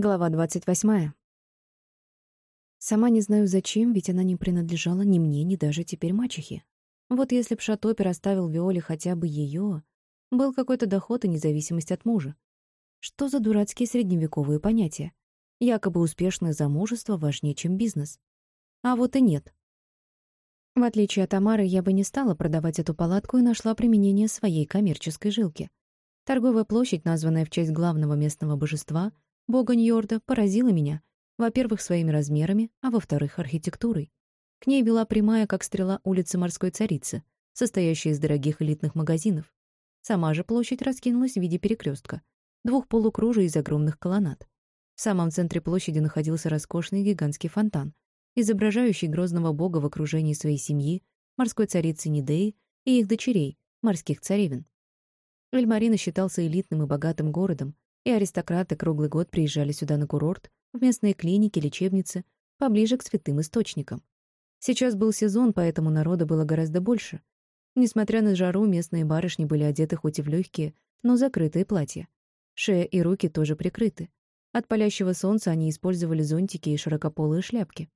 Глава 28. Сама не знаю зачем, ведь она не принадлежала ни мне, ни даже теперь мачехе. Вот если б Шатопер оставил Виоле хотя бы ее, был какой-то доход и независимость от мужа. Что за дурацкие средневековые понятия? Якобы успешное замужество важнее, чем бизнес. А вот и нет. В отличие от Тамары, я бы не стала продавать эту палатку и нашла применение своей коммерческой жилки. Торговая площадь, названная в честь главного местного божества — бога Ньорда поразила меня, во-первых, своими размерами, а во-вторых, архитектурой. К ней вела прямая, как стрела, улица морской царицы, состоящая из дорогих элитных магазинов. Сама же площадь раскинулась в виде перекрестка, двух полукружий из огромных колоннад. В самом центре площади находился роскошный гигантский фонтан, изображающий грозного бога в окружении своей семьи, морской царицы Нидеи и их дочерей, морских царевин. Эльмарина считался элитным и богатым городом, и аристократы круглый год приезжали сюда на курорт, в местные клиники, лечебницы, поближе к святым источникам. Сейчас был сезон, поэтому народа было гораздо больше. Несмотря на жару, местные барышни были одеты хоть и в легкие, но закрытые платья. Шея и руки тоже прикрыты. От палящего солнца они использовали зонтики и широкополые шляпки.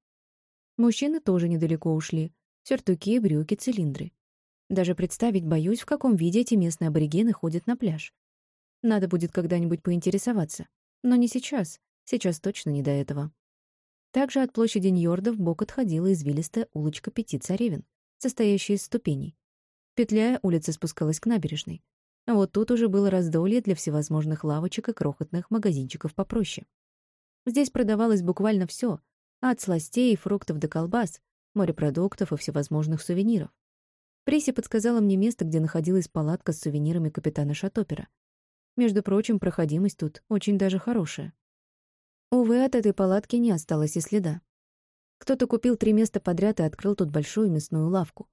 Мужчины тоже недалеко ушли. Сюртуки, брюки, цилиндры. Даже представить боюсь, в каком виде эти местные аборигены ходят на пляж. Надо будет когда-нибудь поинтересоваться. Но не сейчас. Сейчас точно не до этого. Также от площади Ньорда в бок отходила извилистая улочка Пяти Царевин, состоящая из ступеней. Петляя, улица спускалась к набережной. А вот тут уже было раздолье для всевозможных лавочек и крохотных магазинчиков попроще. Здесь продавалось буквально все, от сластей и фруктов до колбас, морепродуктов и всевозможных сувениров. Приси подсказала мне место, где находилась палатка с сувенирами капитана Шатопера. Между прочим, проходимость тут очень даже хорошая. Увы, от этой палатки не осталось и следа. Кто-то купил три места подряд и открыл тут большую мясную лавку.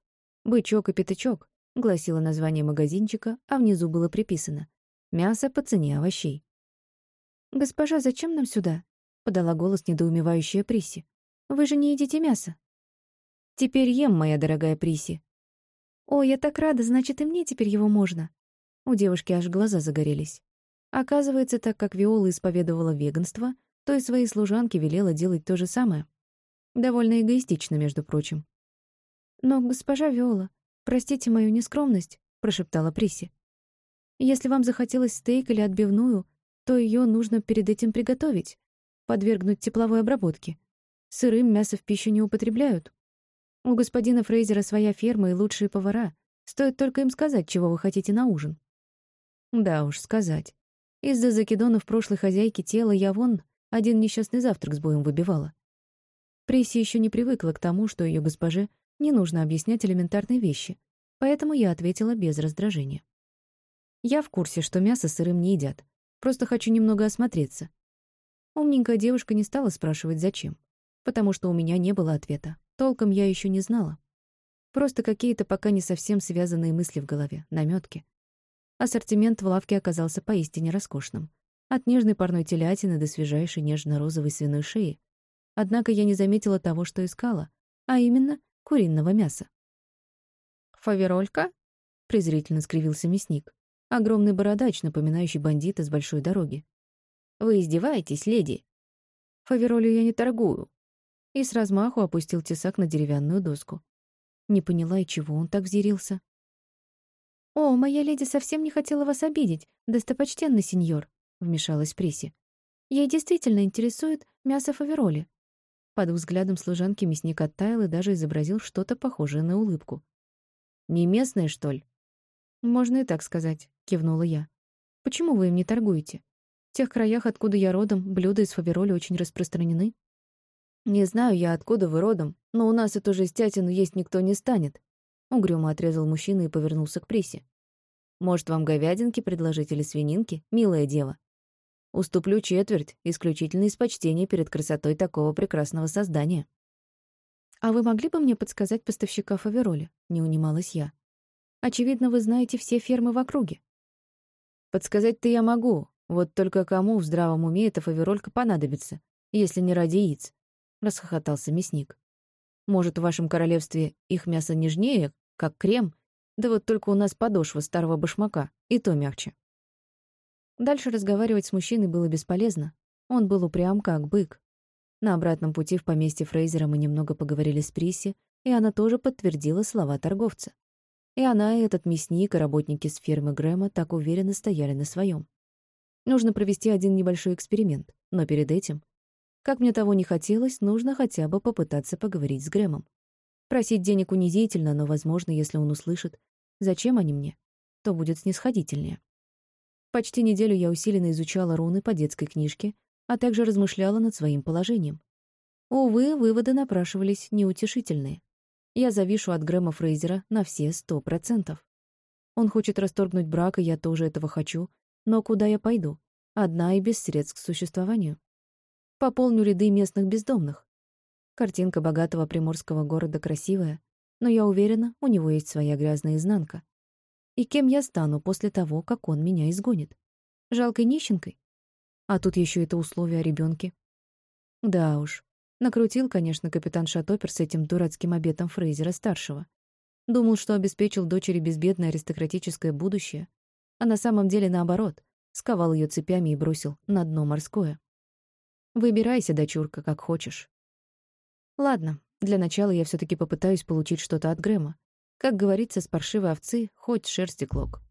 «Бычок и пятачок», — гласило название магазинчика, а внизу было приписано «Мясо по цене овощей». «Госпожа, зачем нам сюда?» — подала голос недоумевающая Приси. «Вы же не едите мясо». «Теперь ем, моя дорогая Приси». «О, я так рада, значит, и мне теперь его можно». У девушки аж глаза загорелись. Оказывается, так как Виола исповедовала веганство, то и своей служанке велела делать то же самое. Довольно эгоистично, между прочим. «Но, госпожа Виола, простите мою нескромность», — прошептала Приси. «Если вам захотелось стейк или отбивную, то ее нужно перед этим приготовить, подвергнуть тепловой обработке. Сырым мясо в пищу не употребляют. У господина Фрейзера своя ферма и лучшие повара. Стоит только им сказать, чего вы хотите на ужин. Да уж, сказать. Из-за закидонов прошлой хозяйки тела я вон один несчастный завтрак с боем выбивала. Пресси еще не привыкла к тому, что ее госпоже не нужно объяснять элементарные вещи, поэтому я ответила без раздражения. Я в курсе, что мясо сырым не едят. Просто хочу немного осмотреться. Умненькая девушка не стала спрашивать, зачем. Потому что у меня не было ответа. Толком я еще не знала. Просто какие-то пока не совсем связанные мысли в голове, намётки. Ассортимент в лавке оказался поистине роскошным. От нежной парной телятины до свежайшей нежно-розовой свиной шеи. Однако я не заметила того, что искала, а именно куриного мяса. «Фаверолька?» — презрительно скривился мясник. Огромный бородач, напоминающий бандита с большой дороги. «Вы издеваетесь, леди?» «Фаверолью я не торгую». И с размаху опустил тесак на деревянную доску. Не поняла, и чего он так взъярился. «О, моя леди совсем не хотела вас обидеть, достопочтенный сеньор», — вмешалась Приси. «Ей действительно интересует мясо фавероли». Под взглядом служанки мясник оттаял и даже изобразил что-то похожее на улыбку. «Не местное, что ли?» «Можно и так сказать», — кивнула я. «Почему вы им не торгуете? В тех краях, откуда я родом, блюда из фавероли очень распространены». «Не знаю я, откуда вы родом, но у нас эту жестятину есть никто не станет», Угрюмо отрезал мужчина и повернулся к Присе. «Может, вам говядинки предложить или свининки, милое дело? Уступлю четверть, исключительно из почтения перед красотой такого прекрасного создания». «А вы могли бы мне подсказать поставщика фавероли?» — не унималась я. «Очевидно, вы знаете все фермы в округе». «Подсказать-то я могу, вот только кому в здравом уме эта фаверолька понадобится, если не ради яиц?» — расхохотался мясник. «Может, в вашем королевстве их мясо нежнее, как крем, да вот только у нас подошва старого башмака, и то мягче. Дальше разговаривать с мужчиной было бесполезно. Он был упрям, как бык. На обратном пути в поместье Фрейзера мы немного поговорили с Приси, и она тоже подтвердила слова торговца. И она, и этот мясник, и работники с фермы Грэма так уверенно стояли на своем. Нужно провести один небольшой эксперимент, но перед этим, как мне того не хотелось, нужно хотя бы попытаться поговорить с Грэмом. Просить денег унизительно, но, возможно, если он услышит, зачем они мне, то будет снисходительнее. Почти неделю я усиленно изучала руны по детской книжке, а также размышляла над своим положением. Увы, выводы напрашивались неутешительные. Я завишу от Грэма Фрейзера на все сто процентов. Он хочет расторгнуть брак, и я тоже этого хочу. Но куда я пойду? Одна и без средств к существованию. Пополню ряды местных бездомных. Картинка богатого приморского города красивая, но я уверена, у него есть своя грязная изнанка. И кем я стану после того, как он меня изгонит? Жалкой нищенкой? А тут еще это условие о ребенке. Да уж, Накрутил, конечно, капитан Шатопер с этим дурацким обетом Фрейзера-старшего. Думал, что обеспечил дочери безбедное аристократическое будущее, а на самом деле наоборот, сковал ее цепями и бросил на дно морское. Выбирайся, дочурка, как хочешь. Ладно, для начала я все таки попытаюсь получить что-то от Грэма. Как говорится, с паршивой овцы хоть шерсти клок.